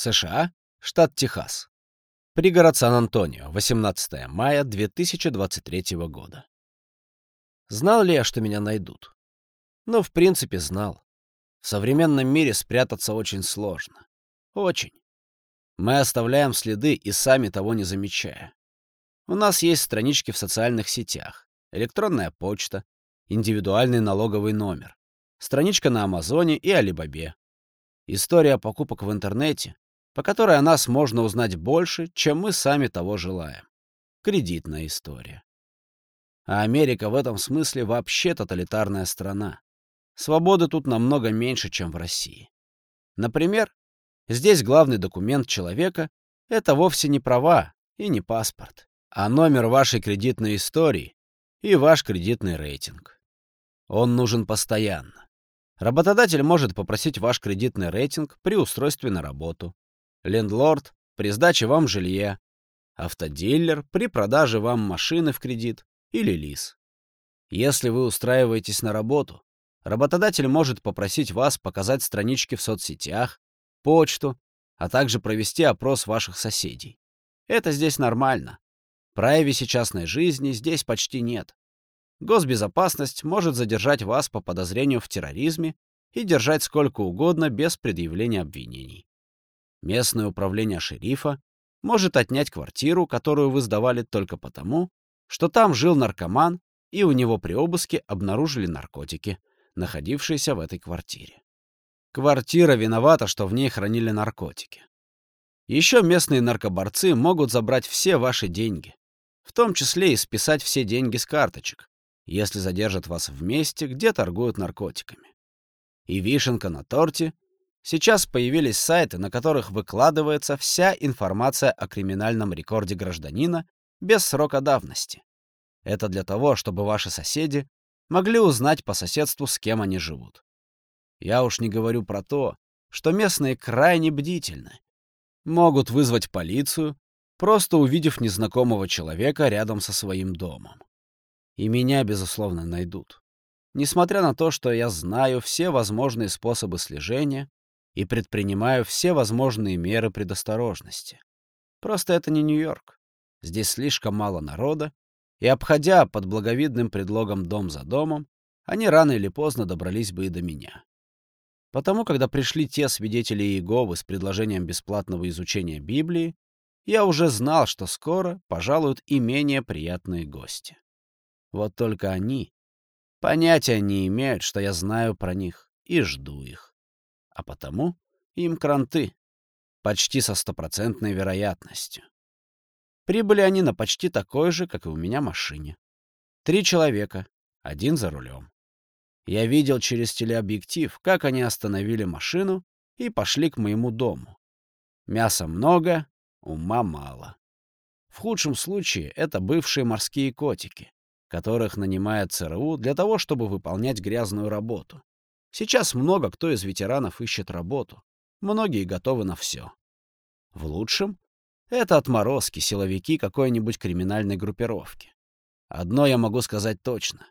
США, штат Техас. Пригород Сан-Антонио, 18 мая 2023 года. Знал ли я, что меня найдут? Ну, в принципе, знал. В современном мире спрятаться очень сложно. Очень. Мы оставляем следы и сами того не замечая. У нас есть странички в социальных сетях, электронная почта, индивидуальный налоговый номер, страничка на Амазоне и Алибабе. История покупок в интернете, по которой о нас можно узнать больше, чем мы сами того желаем. Кредитная история. А Америка в этом смысле вообще тоталитарная страна. Свободы тут намного меньше, чем в России. Например, здесь главный документ человека — это вовсе не права и не паспорт, а номер вашей кредитной истории и ваш кредитный рейтинг. Он нужен постоянно. Работодатель может попросить ваш кредитный рейтинг при устройстве на работу. Лендлорд — при сдаче вам жилья. Автодилер — при продаже вам машины в кредит или лиз. Если вы устраиваетесь на работу, работодатель может попросить вас показать странички в соцсетях, почту, а также провести опрос ваших соседей. Это здесь нормально. Прайвеси частной жизни здесь почти нет. Госбезопасность может задержать вас по подозрению в терроризме и держать сколько угодно без предъявления обвинений. Местное управление шерифа может отнять квартиру, которую вы сдавали только потому, что там жил наркоман, и у него при обыске обнаружили наркотики, находившиеся в этой квартире. Квартира виновата, что в ней хранили наркотики. Еще местные наркоборцы могут забрать все ваши деньги, в том числе и списать все деньги с карточек, если задержат вас в месте, где торгуют наркотиками. И вишенка на торте — сейчас появились сайты, на которых выкладывается вся информация о криминальном рекорде гражданина без срока давности. Это для того, чтобы ваши соседи могли узнать по соседству, с кем они живут. Я уж не говорю про то, что местные крайне бдительны. Могут вызвать полицию, просто увидев незнакомого человека рядом со своим домом. И меня, безусловно, найдут. Несмотря на то, что я знаю все возможные способы слежения и предпринимаю все возможные меры предосторожности. Просто это не Нью-Йорк. Здесь слишком мало народа, и, обходя под благовидным предлогом дом за домом, они рано или поздно добрались бы и до меня. Потому, когда пришли те свидетели Иеговы с предложением бесплатного изучения Библии, я уже знал, что скоро пожалуют и менее приятные гости. Вот только они понятия не имеют, что я знаю про них и жду их. А потому им кранты. Почти со стопроцентной вероятностью. Прибыли они на почти такой же, как и у меня, машине. Три человека, один за рулем. Я видел через телеобъектив, как они остановили машину и пошли к моему дому. Мяса много, ума мало. В худшем случае это бывшие морские котики которых нанимает ЦРУ для того, чтобы выполнять грязную работу. Сейчас много кто из ветеранов ищет работу. Многие готовы на все. В лучшем — это отморозки, силовики какой-нибудь криминальной группировки. Одно я могу сказать точно.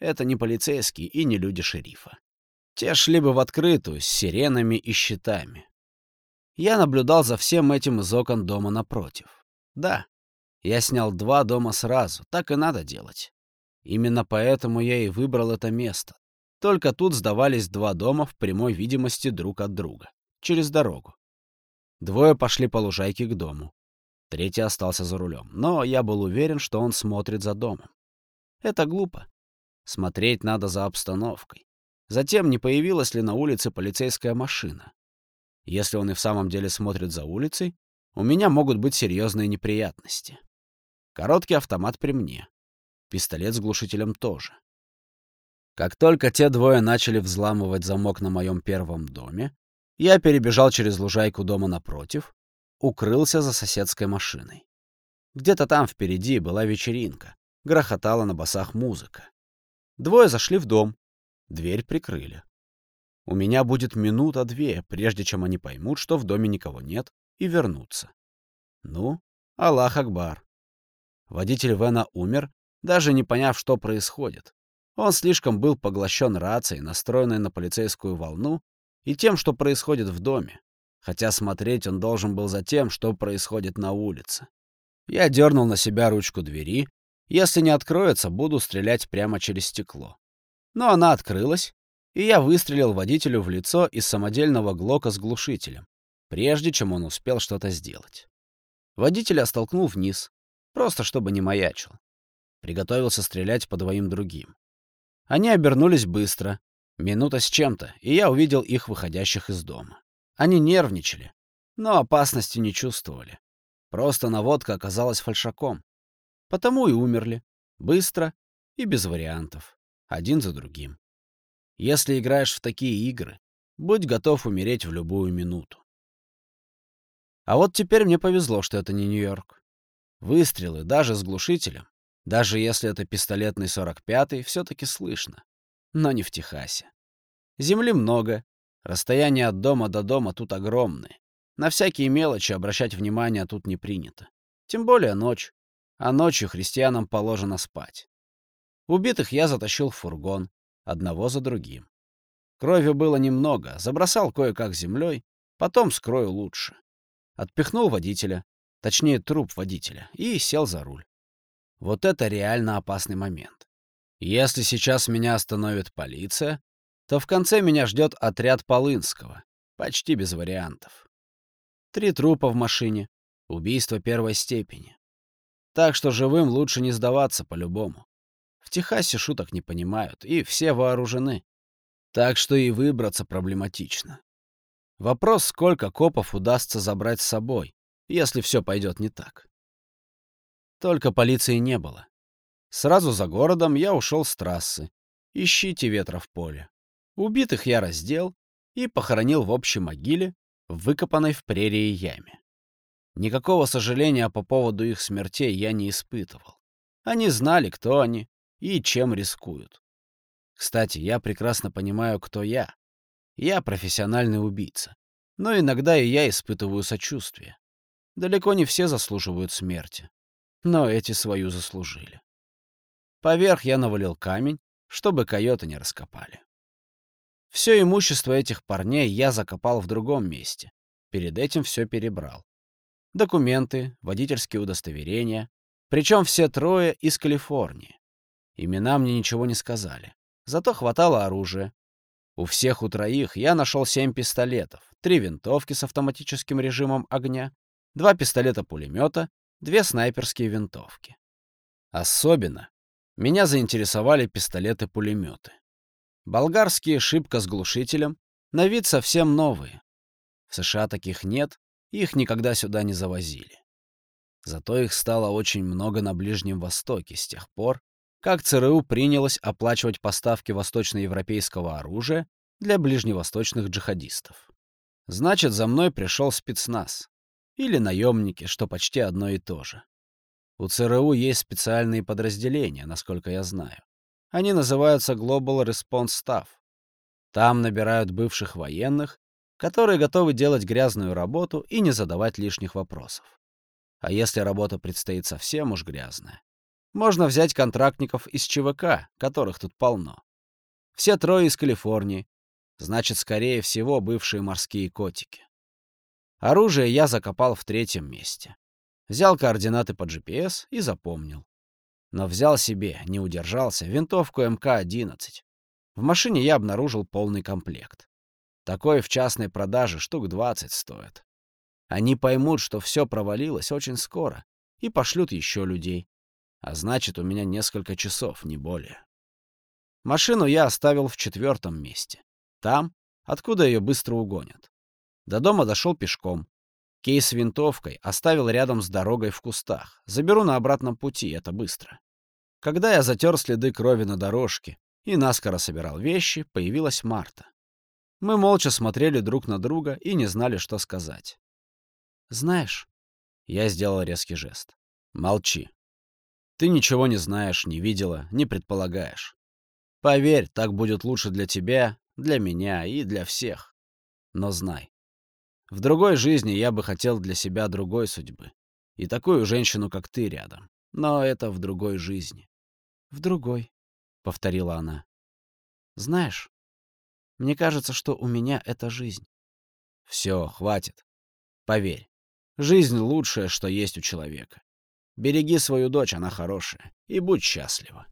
Это не полицейские и не люди шерифа. Те шли бы в открытую, с сиренами и щитами. Я наблюдал за всем этим из окон дома напротив. Да, я снял два дома сразу, так и надо делать. Именно поэтому я и выбрал это место. Только тут сдавались два дома в прямой видимости друг от друга. Через дорогу. Двое пошли по лужайке к дому. Третий остался за рулем. Но я был уверен, что он смотрит за домом. Это глупо. Смотреть надо за обстановкой. Затем, не появилась ли на улице полицейская машина. Если он и в самом деле смотрит за улицей, у меня могут быть серьезные неприятности. Короткий автомат при мне. Пистолет с глушителем тоже. Как только те двое начали взламывать замок на моем первом доме, я перебежал через лужайку дома напротив, укрылся за соседской машиной. Где-то там впереди была вечеринка, грохотала на басах музыка. Двое зашли в дом, дверь прикрыли. У меня будет минута-две, прежде чем они поймут, что в доме никого нет, и вернутся. Ну, Аллах Акбар. Водитель Вена умер, даже не поняв, что происходит. Он слишком был поглощен рацией, настроенной на полицейскую волну, и тем, что происходит в доме. Хотя смотреть он должен был за тем, что происходит на улице. Я дернул на себя ручку двери. Если не откроется, буду стрелять прямо через стекло. Но она открылась, и я выстрелил водителю в лицо из самодельного глока с глушителем, прежде чем он успел что-то сделать. Водителя столкнул вниз, просто чтобы не маячил. Приготовился стрелять по двоим другим. Они обернулись быстро, минута с чем-то, и я увидел их выходящих из дома. Они нервничали, но опасности не чувствовали. Просто наводка оказалась фальшаком. Потому и умерли. Быстро и без вариантов. Один за другим. Если играешь в такие игры, будь готов умереть в любую минуту. А вот теперь мне повезло, что это не Нью-Йорк. Выстрелы, даже с глушителем, даже если это пистолетный 45-й, все-таки слышно. Но не в Техасе. Земли много, расстояние от дома до дома тут огромное. На всякие мелочи обращать внимание тут не принято. Тем более ночь. А ночью христианам положено спать. Убитых я затащил в фургон, одного за другим. Крови было немного, забросал кое-как землей, потом скрою лучше. Отпихнул водителя, точнее труп водителя, и сел за руль. Вот это реально опасный момент. Если сейчас меня остановит полиция, то в конце меня ждет отряд Полынского, почти без вариантов. Три трупа в машине, убийство первой степени. Так что живым лучше не сдаваться по-любому. В Техасе шуток не понимают, и все вооружены. Так что и выбраться проблематично. Вопрос, сколько копов удастся забрать с собой, если все пойдет не так. Только полиции не было. Сразу за городом я ушел с трассы. Ищите ветра в поле. Убитых я раздел и похоронил в общей могиле, выкопанной в прерии яме. Никакого сожаления по поводу их смертей я не испытывал. Они знали, кто они и чем рискуют. Кстати, я прекрасно понимаю, кто я. Я профессиональный убийца. Но иногда и я испытываю сочувствие. Далеко не все заслуживают смерти. Но эти свою заслужили. Поверх я навалил камень, чтобы койоты не раскопали. Все имущество этих парней я закопал в другом месте. Перед этим все перебрал. Документы, водительские удостоверения. Причем все трое из Калифорнии. Имена мне ничего не сказали. Зато хватало оружия. У всех у троих я нашел семь пистолетов, три винтовки с автоматическим режимом огня, два пистолета-пулемета, две снайперские винтовки. Особенно меня заинтересовали пистолеты-пулеметы. Болгарские шибко с глушителем, на вид совсем новые. В США таких нет, их никогда сюда не завозили. Зато их стало очень много на Ближнем Востоке с тех пор, как ЦРУ принялось оплачивать поставки восточноевропейского оружия для ближневосточных джихадистов. Значит, за мной пришел спецназ. Или наемники, что почти одно и то же. У ЦРУ есть специальные подразделения, насколько я знаю. Они называются Global Response Staff. Там набирают бывших военных, которые готовы делать грязную работу и не задавать лишних вопросов. А если работа предстоит совсем уж грязная, можно взять контрактников из ЧВК, которых тут полно. Все трое из Калифорнии, значит, скорее всего, бывшие морские котики. Оружие я закопал в третьем месте. Взял координаты по GPS и запомнил но взял себе, не удержался, винтовку МК-11. В машине я обнаружил полный комплект. Такой в частной продаже штук 20 стоит. Они поймут, что все провалилось очень скоро, и пошлют еще людей. А значит, у меня несколько часов, не более. Машину я оставил в четвертом месте. Там, откуда ее быстро угонят. До дома дошел пешком. Кейс с винтовкой оставил рядом с дорогой в кустах. Заберу на обратном пути, это быстро. Когда я затер следы крови на дорожке и наскоро собирал вещи, появилась Марта. Мы молча смотрели друг на друга и не знали, что сказать. «Знаешь...» — я сделал резкий жест. «Молчи. Ты ничего не знаешь, не видела, не предполагаешь. Поверь, так будет лучше для тебя, для меня и для всех. Но знай, в другой жизни я бы хотел для себя другой судьбы. И такую женщину, как ты, рядом. Но это в другой жизни в другой», — повторила она. «Знаешь, мне кажется, что у меня это жизнь. Все, хватит. Поверь, жизнь лучшее, что есть у человека. Береги свою дочь, она хорошая, и будь счастлива.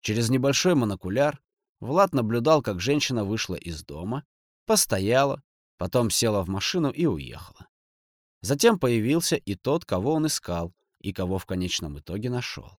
Через небольшой монокуляр Влад наблюдал, как женщина вышла из дома, постояла, потом села в машину и уехала. Затем появился и тот, кого он искал, и кого в конечном итоге нашел.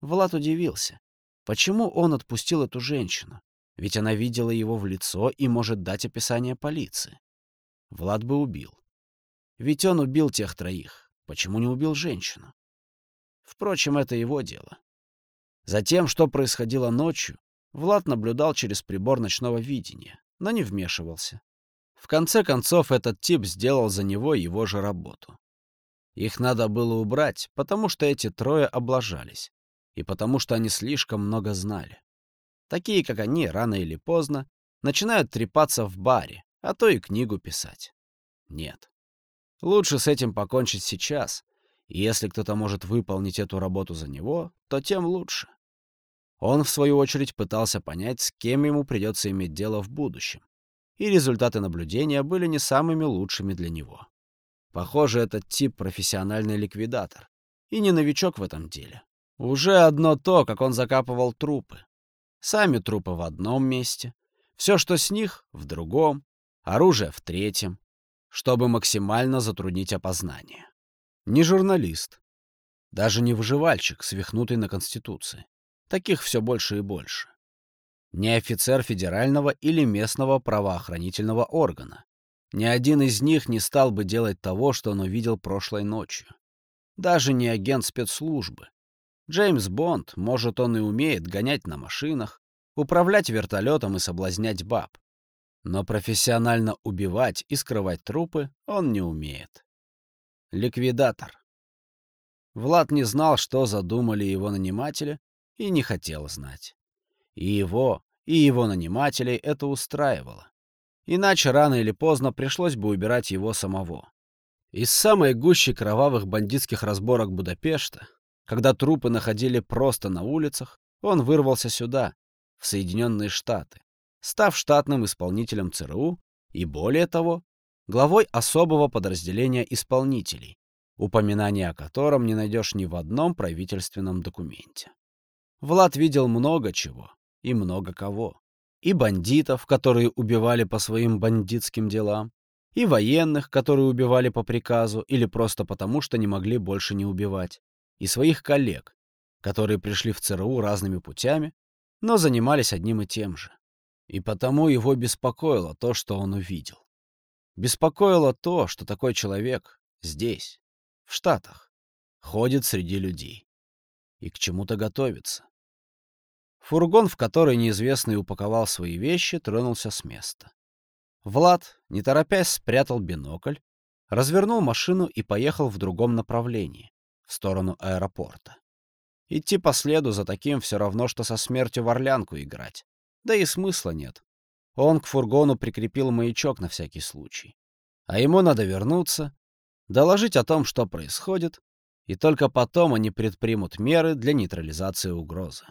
Влад удивился. Почему он отпустил эту женщину? Ведь она видела его в лицо и может дать описание полиции. Влад бы убил. Ведь он убил тех троих. Почему не убил женщину? Впрочем, это его дело. Затем, что происходило ночью, Влад наблюдал через прибор ночного видения, но не вмешивался. В конце концов, этот тип сделал за него его же работу. Их надо было убрать, потому что эти трое облажались, и потому что они слишком много знали. Такие, как они, рано или поздно, начинают трепаться в баре, а то и книгу писать. Нет. Лучше с этим покончить сейчас, и если кто-то может выполнить эту работу за него, то тем лучше. Он, в свою очередь, пытался понять, с кем ему придется иметь дело в будущем и результаты наблюдения были не самыми лучшими для него. Похоже, этот тип профессиональный ликвидатор. И не новичок в этом деле. Уже одно то, как он закапывал трупы. Сами трупы в одном месте, все, что с них, в другом, оружие в третьем, чтобы максимально затруднить опознание. Не журналист, даже не выживальщик, свихнутый на Конституции. Таких все больше и больше ни офицер федерального или местного правоохранительного органа. Ни один из них не стал бы делать того, что он увидел прошлой ночью. Даже не агент спецслужбы. Джеймс Бонд, может, он и умеет гонять на машинах, управлять вертолетом и соблазнять баб. Но профессионально убивать и скрывать трупы он не умеет. Ликвидатор. Влад не знал, что задумали его наниматели, и не хотел знать. И его, и его нанимателей это устраивало. Иначе рано или поздно пришлось бы убирать его самого. Из самой гущи кровавых бандитских разборок Будапешта, когда трупы находили просто на улицах, он вырвался сюда, в Соединенные Штаты, став штатным исполнителем ЦРУ и, более того, главой особого подразделения исполнителей, упоминания о котором не найдешь ни в одном правительственном документе. Влад видел много чего, и много кого. И бандитов, которые убивали по своим бандитским делам, и военных, которые убивали по приказу или просто потому, что не могли больше не убивать, и своих коллег, которые пришли в ЦРУ разными путями, но занимались одним и тем же. И потому его беспокоило то, что он увидел. Беспокоило то, что такой человек здесь, в Штатах, ходит среди людей и к чему-то готовится. Фургон, в который неизвестный упаковал свои вещи, тронулся с места. Влад, не торопясь, спрятал бинокль, развернул машину и поехал в другом направлении, в сторону аэропорта. Идти по следу за таким все равно, что со смертью в орлянку играть. Да и смысла нет. Он к фургону прикрепил маячок на всякий случай. А ему надо вернуться, доложить о том, что происходит, и только потом они предпримут меры для нейтрализации угрозы.